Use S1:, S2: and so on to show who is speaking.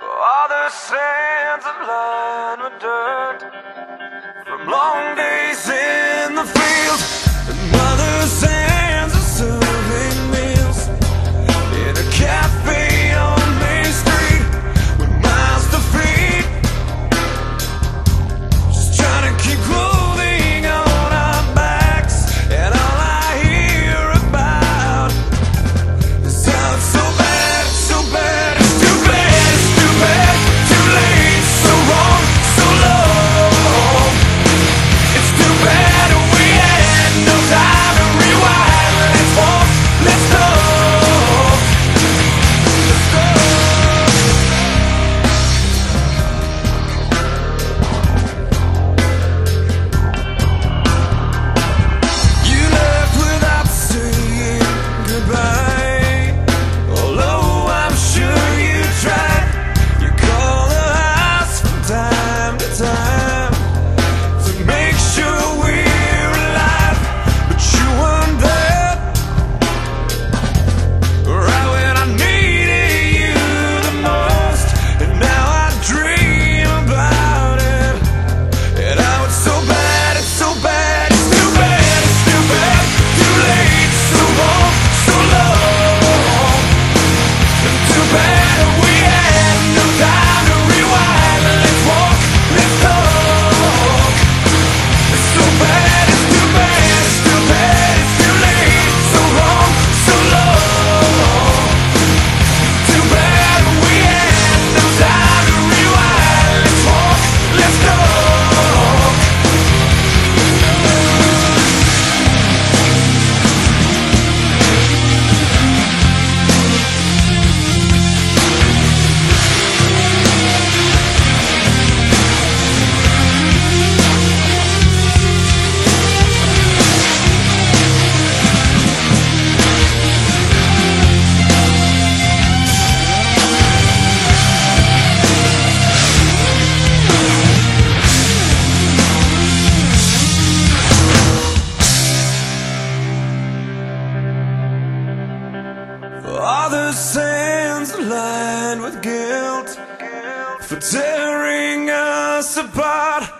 S1: All the sands of land were dirt from long days in the field. Are the sands lined with guilt for tearing us apart?